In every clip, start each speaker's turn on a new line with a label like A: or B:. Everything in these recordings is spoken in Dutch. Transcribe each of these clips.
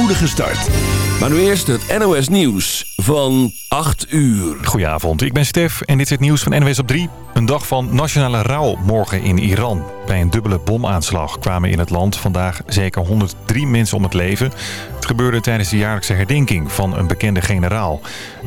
A: spoedige start. Maar nu eerst het NOS Nieuws van 8 uur.
B: Goedenavond, ik ben Stef en dit is het nieuws van NOS op 3. Een dag van nationale rouw morgen in Iran. Bij een dubbele bomaanslag kwamen in het land vandaag zeker 103 mensen om het leven. Gebeurde tijdens de jaarlijkse herdenking van een bekende generaal.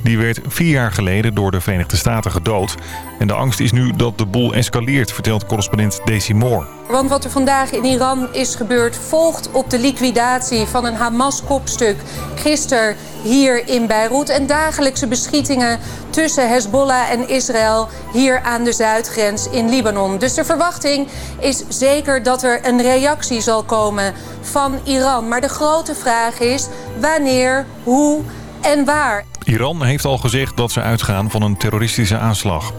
B: Die werd vier jaar geleden door de Verenigde Staten gedood. En de angst is nu dat de boel escaleert, vertelt correspondent Daisy Moore.
C: Want wat er vandaag in Iran is gebeurd volgt op de liquidatie van een Hamas-kopstuk gisteren hier in Beirut. En dagelijkse beschietingen tussen Hezbollah en Israël hier aan de zuidgrens in Libanon. Dus de verwachting is zeker dat er een reactie zal komen van Iran. Maar de grote vraag is wanneer, hoe en waar.
B: Iran heeft al gezegd dat ze uitgaan van een terroristische aanslag.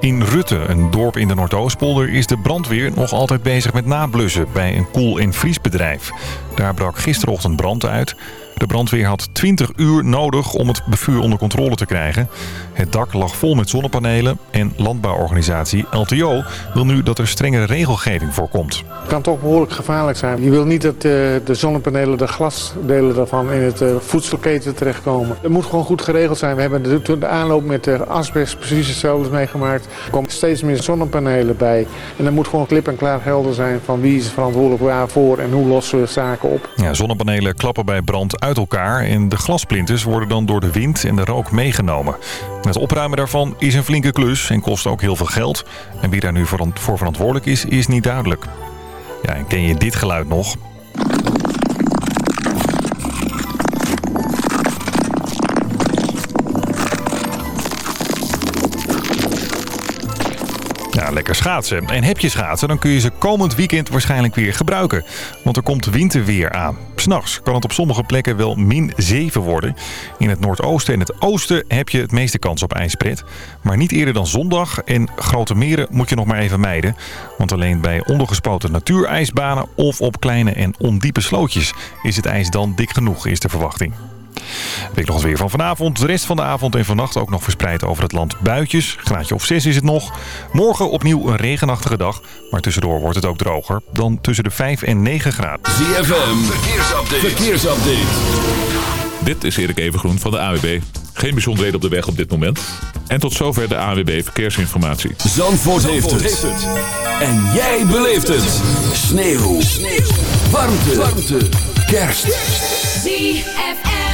B: In Rutte, een dorp in de Noordoostpolder, is de brandweer nog altijd bezig met nablussen bij een koel- en vriesbedrijf. Daar brak gisterochtend brand uit. De brandweer had 20 uur nodig om het bevuur onder controle te krijgen. Het dak lag vol met zonnepanelen en landbouworganisatie LTO wil nu dat er strengere regelgeving voorkomt.
D: Het kan toch behoorlijk gevaarlijk zijn. Je wil niet dat uh, de zonnepanelen, de glasdelen daarvan in het uh, voedselketen terechtkomen. Het moet gewoon goed geregeld zijn. We hebben de, de aanloop met de asbest precies hetzelfde meegemaakt. Er komen steeds meer zonnepanelen bij. En er moet gewoon klip en klaar helder zijn van wie is verantwoordelijk waarvoor en hoe lossen we zaken op.
B: Ja, zonnepanelen klappen bij brand uit elkaar en de glasplinters worden dan door de wind en de rook meegenomen. Het opruimen daarvan is een flinke klus en kost ook heel veel geld. En wie daar nu voor verantwoordelijk is, is niet duidelijk. Ja, en ken je dit geluid nog? Lekker schaatsen. En heb je schaatsen, dan kun je ze komend weekend waarschijnlijk weer gebruiken. Want er komt winterweer aan. S'nachts kan het op sommige plekken wel min 7 worden. In het noordoosten en het oosten heb je het meeste kans op ijspret. Maar niet eerder dan zondag. En grote meren moet je nog maar even mijden. Want alleen bij ondergespoten natuurijsbanen of op kleine en ondiepe slootjes is het ijs dan dik genoeg, is de verwachting. Weet nog eens weer van vanavond. De rest van de avond en vannacht ook nog verspreid over het land buitjes. Graadje of 6 is het nog. Morgen opnieuw een regenachtige dag. Maar tussendoor wordt het ook droger. Dan tussen de 5 en 9 graden.
A: ZFM, verkeersupdate. verkeersupdate.
E: Dit is Erik Evengroen van de AWB. Geen bijzonderheden op de weg op dit moment. En tot zover de AWB Verkeersinformatie.
A: Zandvoort, Zandvoort heeft, het. En jij beleeft het. Sneeuw. Sneeuw. Warmte. Warmte. Kerst.
F: ZFM.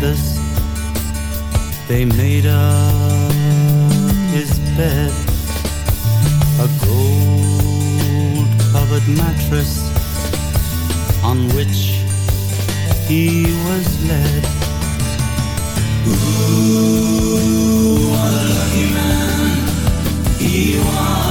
G: Feathers They made up his bed. A gold-covered mattress On which he was led. Ooh, what a lucky man he was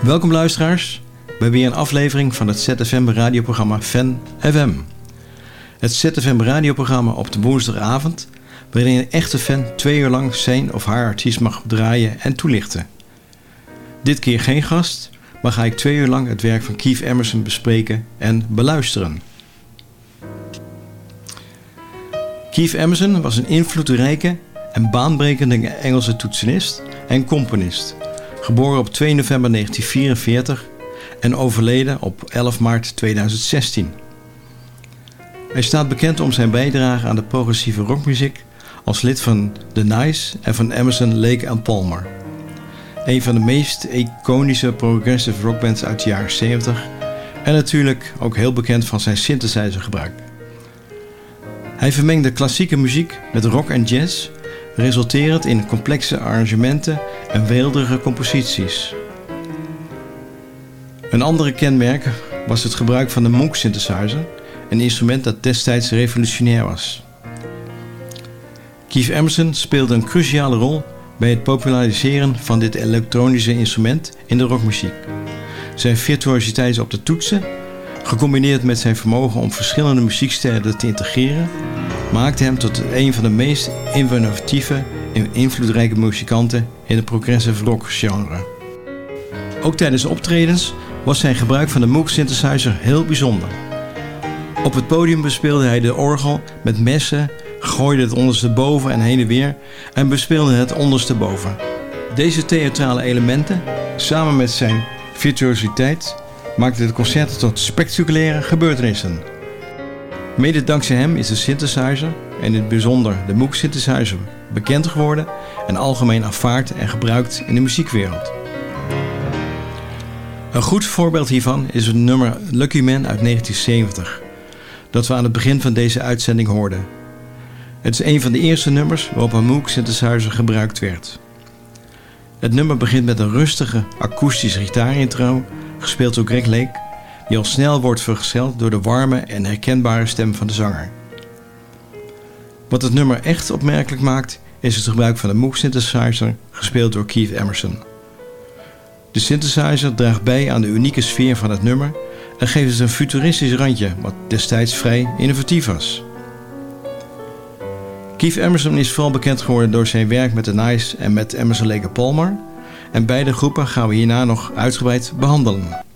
H: Welkom luisteraars bij weer een aflevering van het ZFM radioprogramma Fan FM. Het ZFM radioprogramma op de woensdagavond waarin een echte fan twee uur lang zijn of haar artiest mag draaien en toelichten. Dit keer geen gast, maar ga ik twee uur lang het werk van Keith Emerson bespreken en beluisteren. Keith Emerson was een invloedrijke en baanbrekende Engelse toetsenist en componist geboren op 2 november 1944 en overleden op 11 maart 2016. Hij staat bekend om zijn bijdrage aan de progressieve rockmuziek als lid van The Nice en van Emerson, Lake Palmer. Een van de meest iconische progressive rockbands uit de jaren 70 en natuurlijk ook heel bekend van zijn synthesizergebruik. Hij vermengde klassieke muziek met rock en jazz resulterend in complexe arrangementen en weelderige composities. Een andere kenmerk was het gebruik van de Moog synthesizer, een instrument dat destijds revolutionair was. Keith Emerson speelde een cruciale rol bij het populariseren van dit elektronische instrument in de rockmuziek. Zijn virtuositeit op de toetsen, gecombineerd met zijn vermogen om verschillende muziekstijlen te integreren, maakte hem tot een van de meest innovatieve en invloedrijke muzikanten in het progressive rock genre. Ook tijdens optredens was zijn gebruik van de Moog synthesizer heel bijzonder. Op het podium bespeelde hij de orgel met messen, gooide het ondersteboven en heen en weer en bespeelde het ondersteboven. Deze theatrale elementen, samen met zijn virtuositeit, maakten de concerten tot spectaculaire gebeurtenissen. Mede dankzij hem is de synthesizer, en in het bijzonder de Moog synthesizer, bekend geworden en algemeen aanvaard en gebruikt in de muziekwereld. Een goed voorbeeld hiervan is het nummer Lucky Man uit 1970, dat we aan het begin van deze uitzending hoorden. Het is een van de eerste nummers waarop een Moog synthesizer gebruikt werd. Het nummer begint met een rustige akoestische gitaarintro, gespeeld door Greg Lake, die al snel wordt vergezeld door de warme en herkenbare stem van de zanger. Wat het nummer echt opmerkelijk maakt, is het gebruik van de Moog synthesizer, gespeeld door Keith Emerson. De synthesizer draagt bij aan de unieke sfeer van het nummer en geeft het een futuristisch randje, wat destijds vrij innovatief was. Keith Emerson is vooral bekend geworden door zijn werk met The Nice en met Emerson Lake Palmer. En beide groepen gaan we hierna nog uitgebreid behandelen.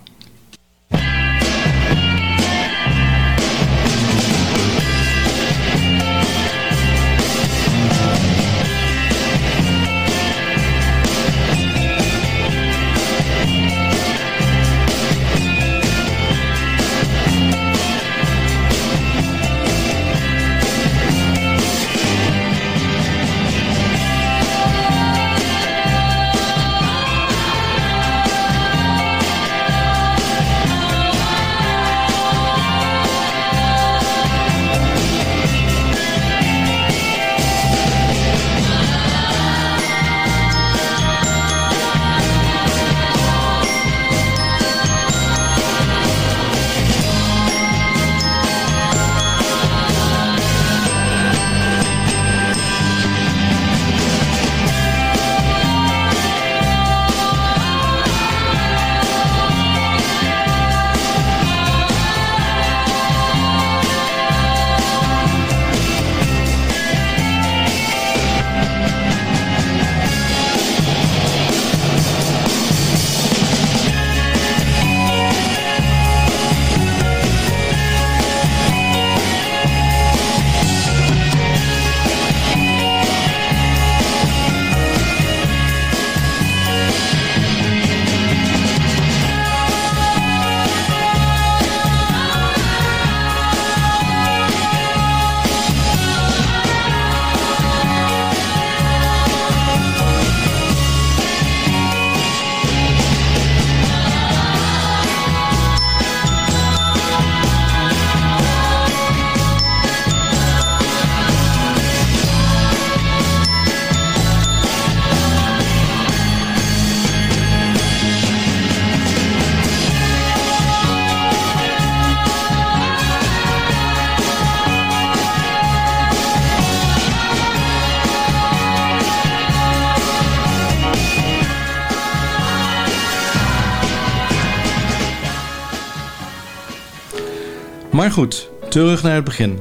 H: Goed, terug naar het begin.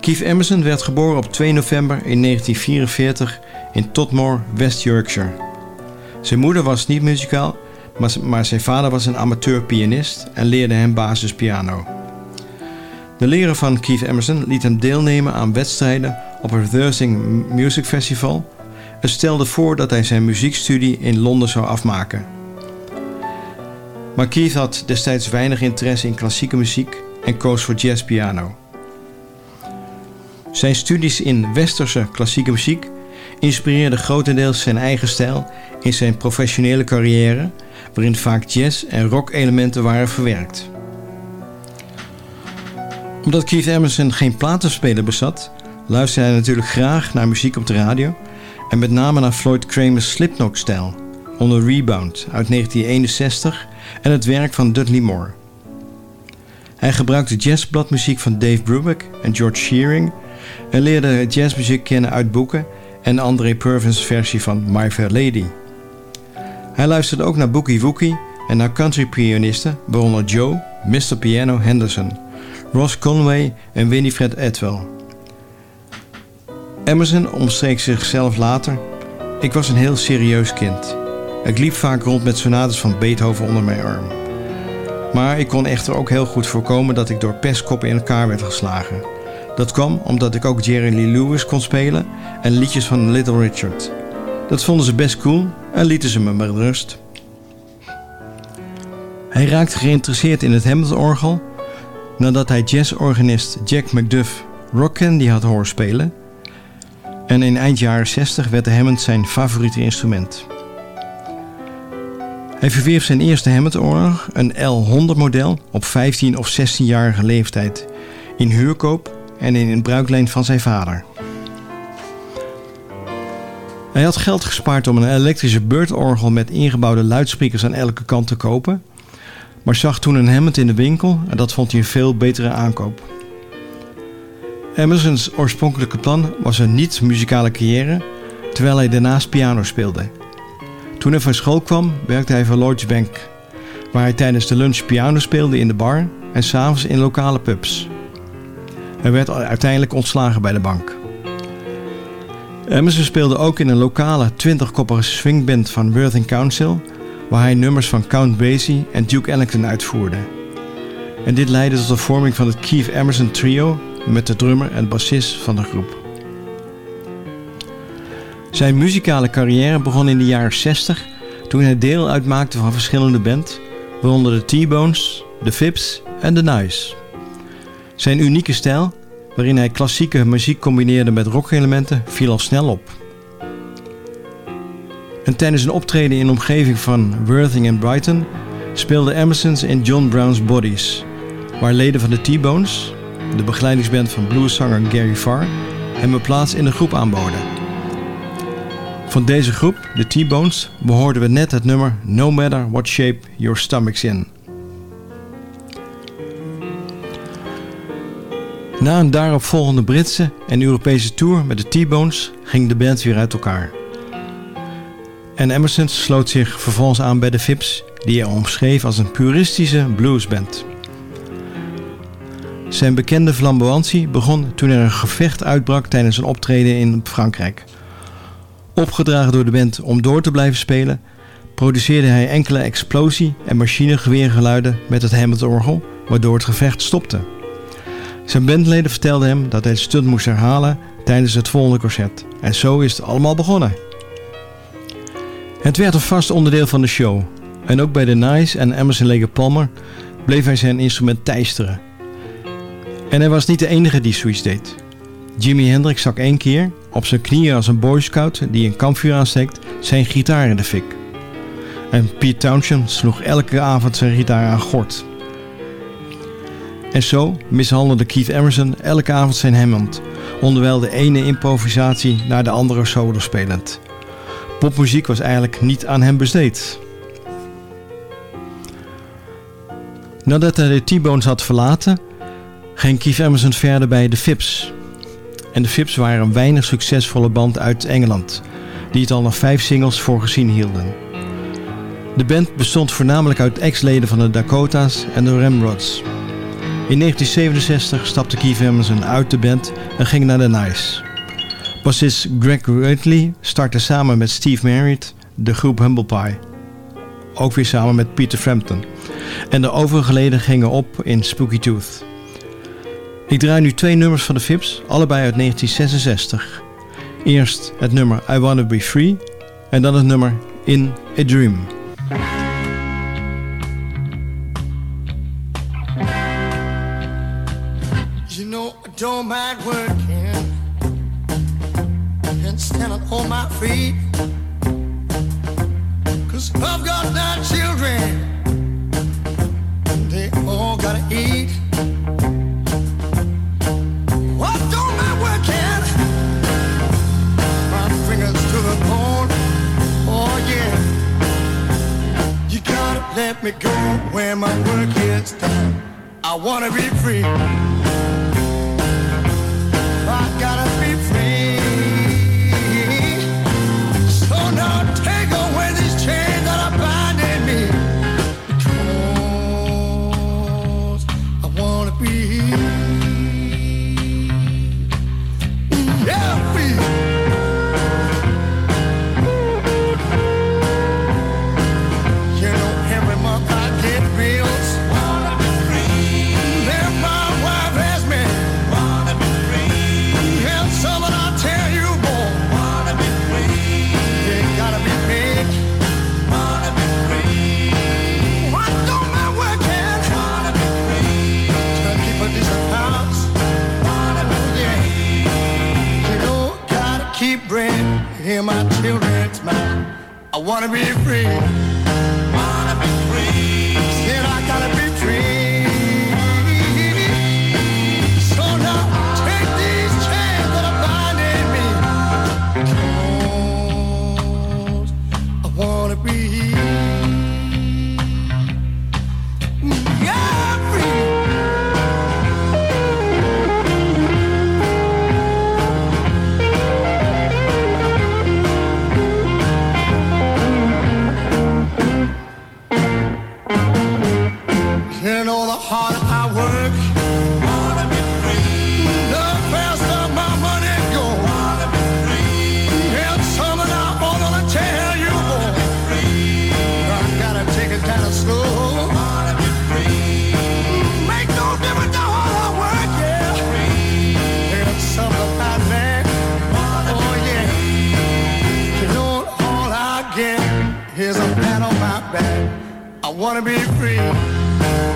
H: Keith Emerson werd geboren op 2 november in 1944 in Totmore, West Yorkshire. Zijn moeder was niet muzikaal, maar, zijn vader was een amateur-pianist en leerde hem basispiano. De leraar van Keith Emerson liet hem deelnemen aan wedstrijden op het Thursing Music Festival en stelde voor dat hij zijn muziekstudie in Londen zou afmaken. Maar Keith had destijds weinig interesse in klassieke muziek en koos voor jazzpiano. Zijn studies in westerse klassieke muziek inspireerden grotendeels zijn eigen stijl in zijn professionele carrière, waarin vaak jazz- en rock-elementen waren verwerkt. Omdat Keith Emerson geen platenspeler bezat, luisterde hij natuurlijk graag naar muziek op de radio en met name naar Floyd Kramer's Slipknot-stijl, onder Rebound uit 1961 en het werk van Dudley Moore. Hij gebruikte jazzbladmuziek van Dave Brubeck en George Shearing en leerde jazzmuziek kennen uit boeken en André Purvin's versie van My Fair Lady. Hij luisterde ook naar Boogie Woogie en naar country-pianisten, waaronder Joe, Mr. Piano Henderson, Ross Conway en Winifred Atwell. Emerson omstreek zichzelf later: Ik was een heel serieus kind. Ik liep vaak rond met sonates van Beethoven onder mijn arm. Maar ik kon echter ook heel goed voorkomen dat ik door pestkoppen in elkaar werd geslagen. Dat kwam omdat ik ook Jerry Lee Lewis kon spelen en liedjes van Little Richard. Dat vonden ze best cool en lieten ze me met rust. Hij raakte geïnteresseerd in het Hammond-orgel nadat hij jazzorganist Jack McDuff Rock Candy had horen spelen. En in eind jaren 60 werd de Hammond zijn favoriete instrument. Hij verwierf zijn eerste Hammond-orgel, een L100 model, op 15 of 16-jarige leeftijd, in huurkoop en in een bruiklijn van zijn vader. Hij had geld gespaard om een elektrische beurtorgel met ingebouwde luidsprekers aan elke kant te kopen, maar zag toen een Hammond in de winkel en dat vond hij een veel betere aankoop. Emerson's oorspronkelijke plan was een niet-muzikale carrière, terwijl hij daarnaast piano speelde. Toen hij van school kwam, werkte hij voor Lloyds Bank, waar hij tijdens de lunch piano speelde in de bar en s'avonds in lokale pubs. Hij werd uiteindelijk ontslagen bij de bank. Emerson speelde ook in een lokale 20-koppige swingband van Worthing Council, waar hij nummers van Count Basie en Duke Ellington uitvoerde. En dit leidde tot de vorming van het Keith Emerson Trio met de drummer en bassist van de groep. Zijn muzikale carrière begon in de jaren 60 toen hij deel uitmaakte van verschillende bands, waaronder de T-Bones, de Fips en de Nice. Zijn unieke stijl, waarin hij klassieke muziek combineerde met rockelementen, viel al snel op. En tijdens een optreden in de omgeving van Worthing en Brighton speelde Emerson's in John Brown's Bodies, waar leden van de T-Bones, de begeleidingsband van blueszanger Gary Farr, hem een plaats in de groep aanboden. Van deze groep, de T-Bones, behoorden we net het nummer No Matter What Shape Your Stomach's In. Na een daaropvolgende Britse en Europese tour met de T-Bones ging de band weer uit elkaar. En Emerson sloot zich vervolgens aan bij de Fips, die hij omschreef als een puristische bluesband. Zijn bekende flamboyantie begon toen er een gevecht uitbrak tijdens een optreden in Frankrijk. Opgedragen door de band om door te blijven spelen, produceerde hij enkele explosie- en machinegeweergeluiden met het Hammond-orgel, waardoor het gevecht stopte. Zijn bandleden vertelden hem dat hij het stunt moest herhalen tijdens het volgende concert. En zo is het allemaal begonnen. Het werd een vast onderdeel van de show. En ook bij The Nice en Emerson Lake Palmer bleef hij zijn instrument teisteren. En hij was niet de enige die zoiets deed. Jimi Hendrix zag één keer, op zijn knieën als een boy scout die een kampvuur aansteekt, zijn gitaar in de fik. En Pete Townshend sloeg elke avond zijn gitaar aan gort. En zo mishandelde Keith Emerson elke avond zijn Hammond, onderwijl de ene improvisatie naar de andere solo spelend. Popmuziek was eigenlijk niet aan hem besteed. Nadat hij de T-Bones had verlaten, ging Keith Emerson verder bij de Fips. En de Fips waren een weinig succesvolle band uit Engeland, die het al nog vijf singles voor gezien hielden. De band bestond voornamelijk uit ex-leden van de Dakota's en de Ramrods. In 1967 stapte Keith Emerson uit de band en ging naar de Nice. Bassist Greg Ridley startte samen met Steve Merritt de groep Humble Pie. Ook weer samen met Peter Frampton. En de overige leden gingen op in Spooky Tooth. Ik draai nu twee nummers van de Fips, allebei uit 1966. Eerst het nummer I Wanna Be Free en dan het nummer In a Dream.
I: You know, I don't on my feet. Cause I've got nine children, let me go when my work is done. I wanna be free. I gotta wanna be free. I wanna be free.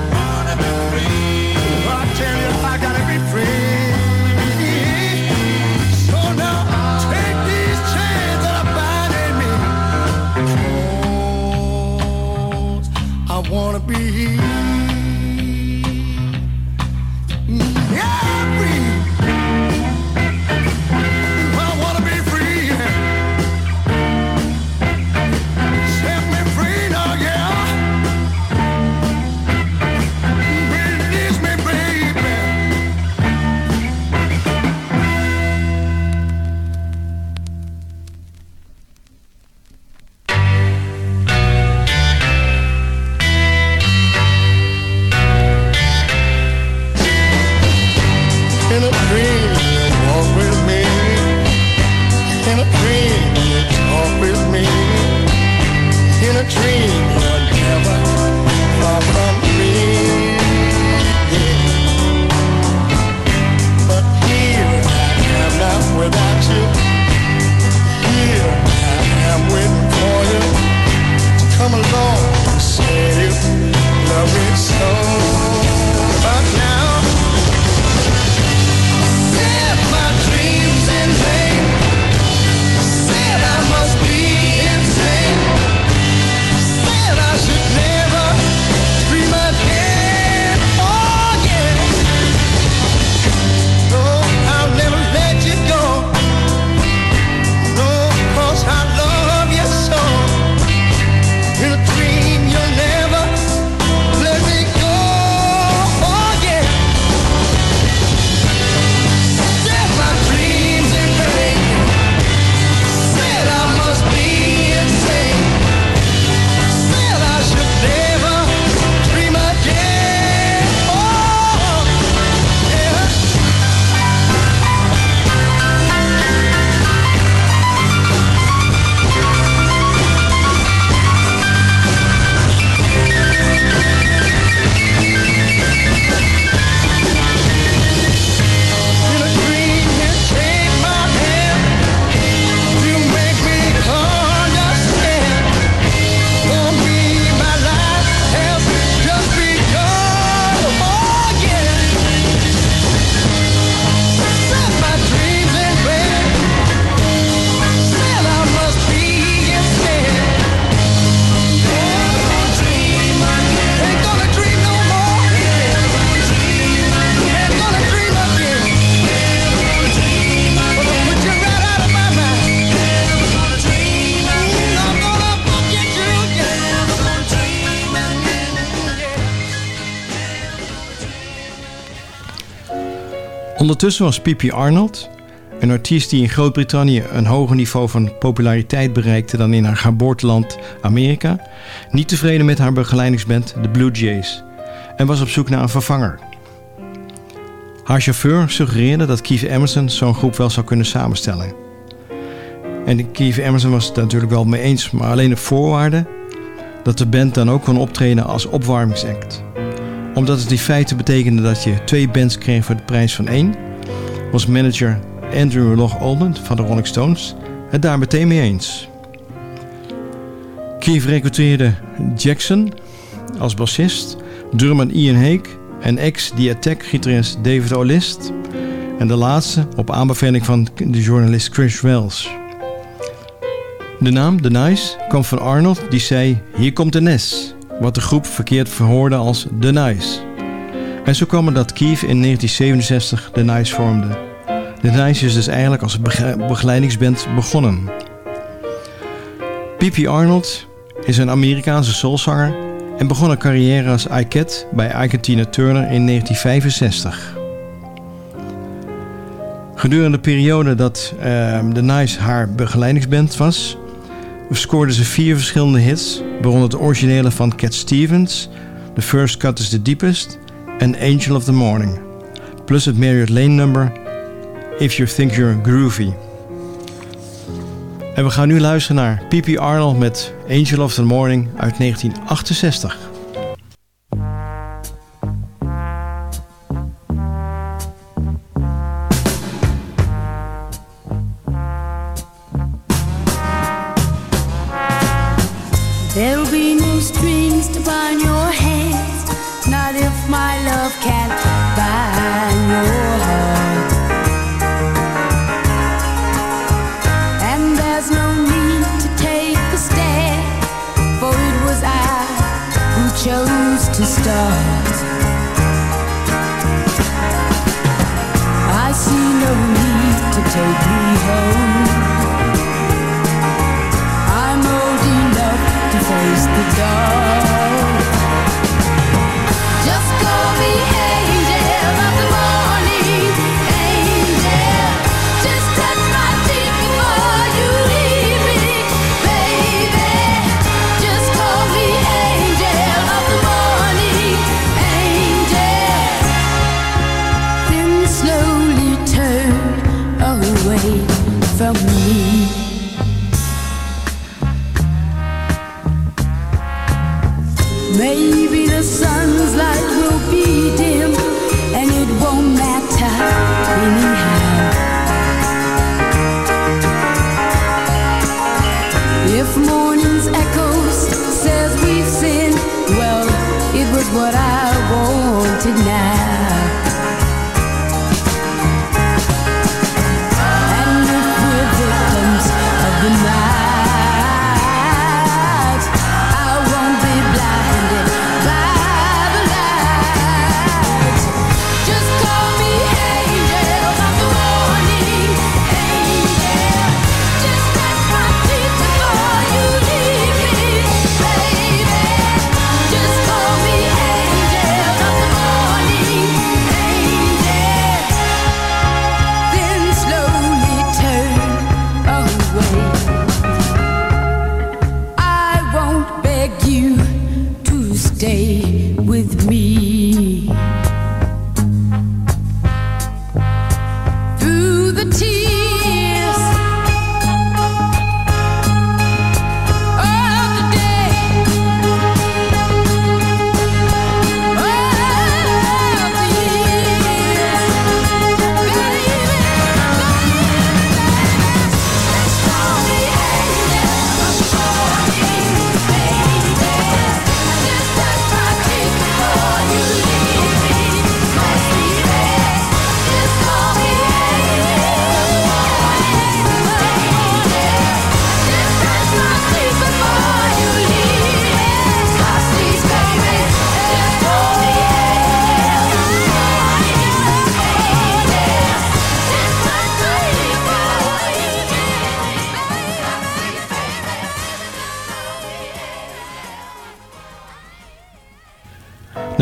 H: Ondertussen was Pipi Arnold, een artiest die in Groot-Brittannië een hoger niveau van populariteit bereikte dan in haar geboorteland Amerika, niet tevreden met haar begeleidingsband The Blue Jays en was op zoek naar een vervanger. Haar chauffeur suggereerde dat Keith Emerson zo'n groep wel zou kunnen samenstellen. En Keith Emerson was het natuurlijk wel mee eens, maar alleen op voorwaarde dat de band dan ook kon optreden als opwarmingsact. Omdat het in feite betekende dat je twee bands kreeg voor de prijs van één, was manager Andrew Loch Olden van de Rolling Stones het daar meteen mee eens. Keith recruteerde Jackson als bassist, drummer Ian Hake en ex-The Attack-gitarist David O'List en de laatste op aanbeveling van de journalist Chris Wells. De naam The Nice kwam van Arnold die zei hier komt de Nes, wat de groep verkeerd verhoorde als The Nice. En zo kwam dat Keith in 1967 The Nice vormde. The Nice is dus eigenlijk als bege- begeleidingsband begonnen. P.P. Arnold is een Amerikaanse soulzanger en begon een carrière als iCat bij Ike Tina Turner in 1965. Gedurende de periode dat ehm, The Nice haar begeleidingsband was, scoorde ze vier verschillende hits, waaronder de originele van Cat Stevens, The First Cut is the Deepest
F: en Angel of the Morning. Plus het Marriott Lane nummer If You Think You're Groovy. En we gaan nu luisteren naar P.P. Arnold met Angel of the Morning uit 1968.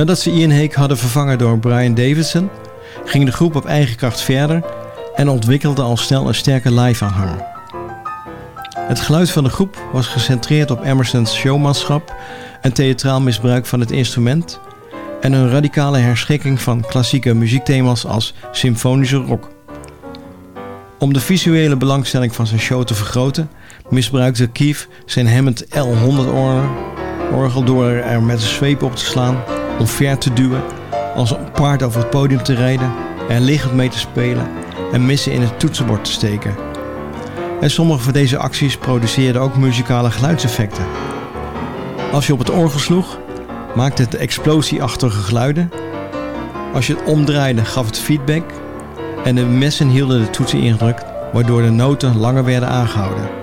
F: Nadat ze Ian Hake hadden vervangen door Brian Davidson, ging de groep op eigen kracht verder en ontwikkelde al snel een sterke live aanhang. Het geluid van de groep was gecentreerd op Emerson's showmanschap en theatraal misbruik van het instrument en een radicale herschikking van klassieke muziekthema's als symfonische rock. Om de visuele belangstelling van zijn show te vergroten, misbruikte Keith zijn Hammond L100-orgel door er met een zweep op te slaan, omver te duwen, als een paard over het podium te rijden, er liggend mee te spelen en missen in het toetsenbord te steken. En sommige van deze acties produceerden ook muzikale geluidseffecten. Als je op het orgel sloeg, maakte het explosieachtige geluiden. Als je het omdraaide, gaf het feedback. En de messen hielden de toetsen ingedrukt, waardoor de noten langer werden aangehouden.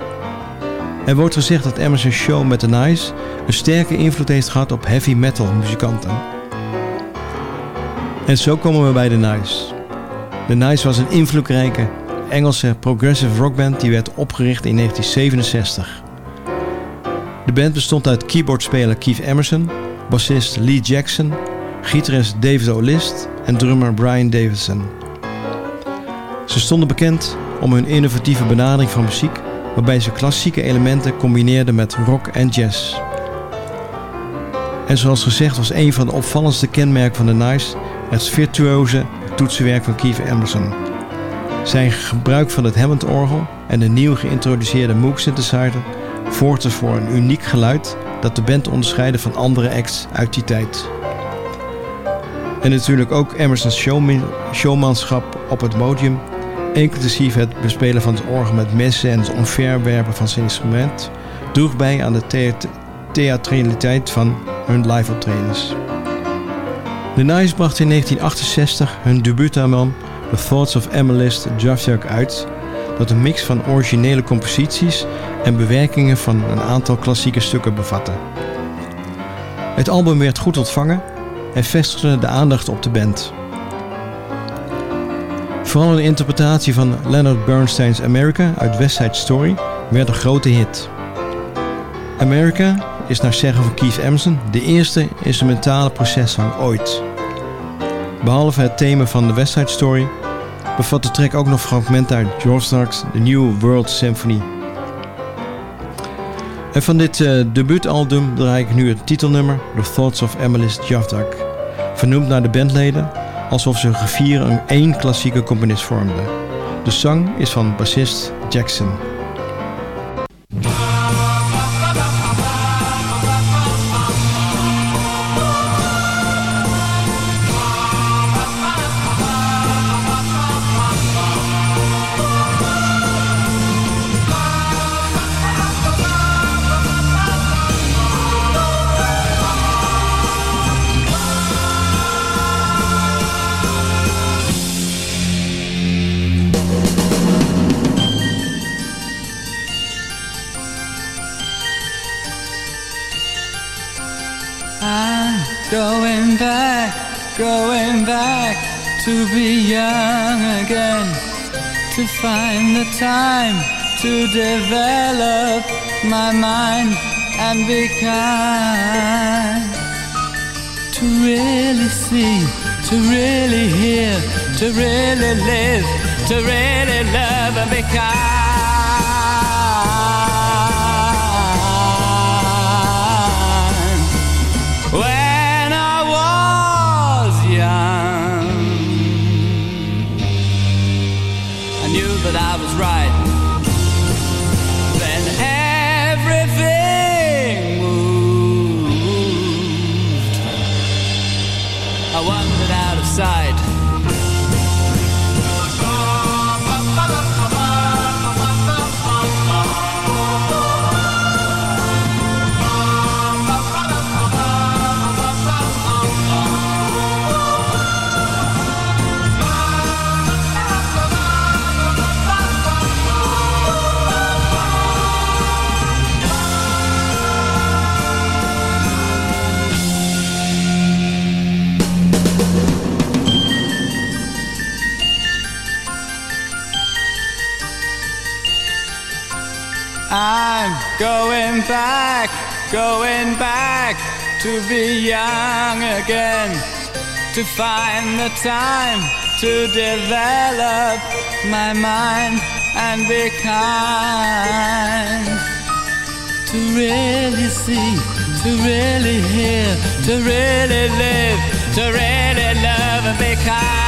F: Er wordt gezegd dat Emerson's show met The Nice een sterke invloed heeft gehad op heavy metal muzikanten. En zo komen we bij The Nice. The Nice was een invloedrijke Engelse progressive rockband die werd opgericht in 1967. De band bestond uit keyboardspeler Keith Emerson, bassist Lee Jackson, gitarist David O'List en drummer Brian Davidson. Ze stonden bekend om hun innovatieve benadering van muziek, waarbij ze klassieke elementen combineerden met rock en jazz.
H: En zoals gezegd was een van de opvallendste kenmerken van de Nice het virtuoze toetsenwerk van Keith Emerson. Zijn gebruik van het Hammond-orgel en de nieuw geïntroduceerde Moog synthesizer zorgde voor een uniek geluid dat de band onderscheidde van andere acts uit die tijd. En natuurlijk ook Emerson's showman- showmanschap op het podium, inclusief het bespelen van het orgel met messen en het omverwerpen van zijn instrument, droeg bij aan de thea- theatraliteit van hun live optredens. The Nice bracht in 1968 hun debuutalbum The Thoughts of Amelist Javjak uit, dat een mix van originele composities en bewerkingen van een aantal klassieke stukken bevatte. Het album werd goed ontvangen en vestigde de aandacht op de band. Vooral een interpretatie van Leonard Bernstein's America uit West Side Story werd een grote hit. America is naar zeggen van Keith Emerson de eerste instrumentale proceszang ooit. Behalve het thema van de West Side Story bevat de track ook nog fragmenten uit George Stark's The New World Symphony. En van dit eh, debuutalbum draai ik nu het titelnummer The Thoughts of Emily's Javdak, vernoemd naar de bandleden alsof ze gevier een één klassieke componist vormden. De zang is van bassist Jackson.
J: Back to be young again, to find the time to develop my mind and be kind, to really see, to really hear, to really live, to really love and be kind. Going back, going back to be young again, to find the time to develop my mind and be kind. To really see, to really hear, to really live, to really love and be kind.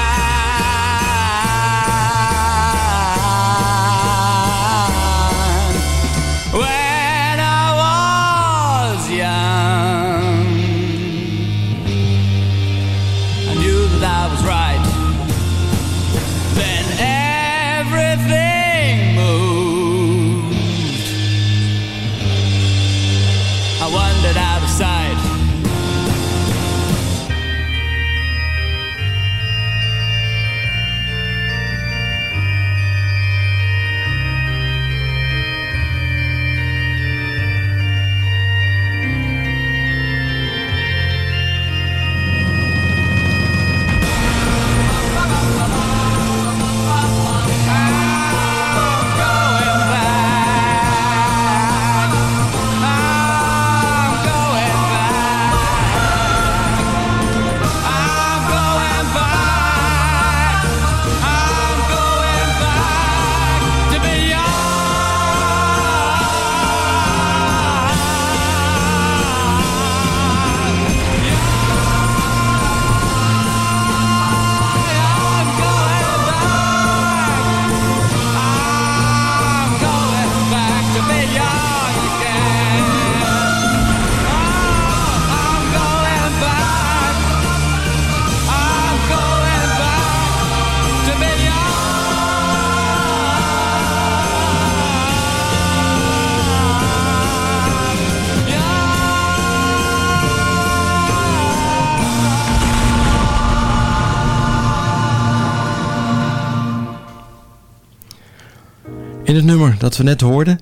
H: In het nummer dat we net hoorden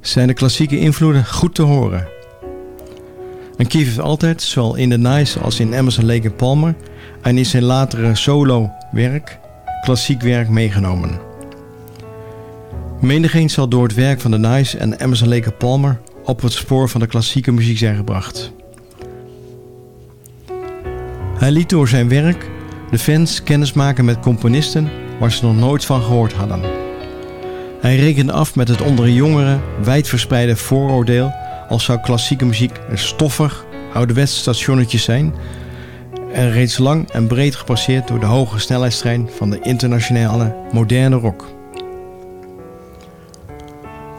H: zijn de klassieke invloeden goed te horen. En Keith heeft altijd, zowel in The Nice als in Emerson Lake Palmer en in zijn latere solo werk, klassiek werk meegenomen. Menigeen zal door het werk van The Nice en Emerson Lake Palmer op het spoor van de klassieke muziek zijn gebracht. Hij liet door zijn werk de fans kennismaken met componisten waar ze nog nooit van gehoord hadden. Hij rekende af met het onder jongeren wijdverspreide vooroordeel als zou klassieke muziek een stoffig, ouderwets stationnetje zijn en reeds lang en breed gepasseerd door de hoge snelheidstrein van de internationale moderne rock.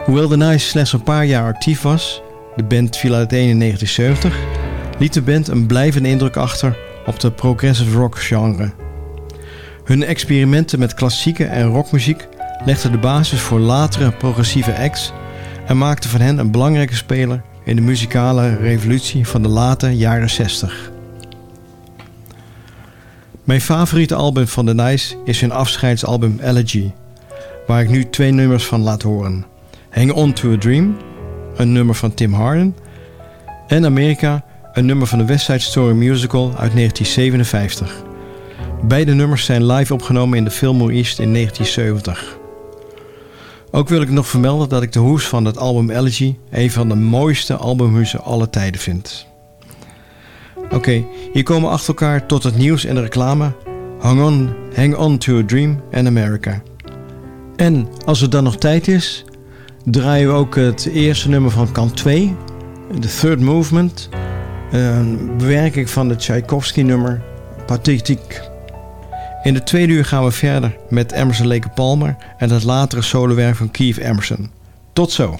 H: Hoewel de Nice slechts een paar jaar actief was, de band viel in 1970, liet de band een blijvende indruk achter op de progressive rock genre. Hun experimenten met klassieke en rockmuziek legden de basis voor latere progressieve acts en maakten van hen een belangrijke speler in de muzikale revolutie van de late jaren 60. Mijn favoriete album van The Nice is hun afscheidsalbum Elegy, waar ik nu twee nummers van laat horen. Hang On To A Dream, een nummer van Tim Harden, en Amerika, een nummer van de West Side Story musical uit 1957. Beide nummers zijn live opgenomen in de Fillmore East in 1970. Ook wil ik nog vermelden dat ik de hoes van het album Elegy een van de mooiste albumhuizen aller tijden vind. Oké, hier komen achter elkaar tot het nieuws en de reclame. Hang on, hang on to a dream and America. En als er dan nog tijd is, draaien we ook het eerste nummer van kant 2, The Third Movement, een bewerking van het Tchaikovsky nummer Pathetique. In de tweede uur gaan we verder met Emerson Lake Palmer en het latere solowerk van Keith Emerson. Tot zo.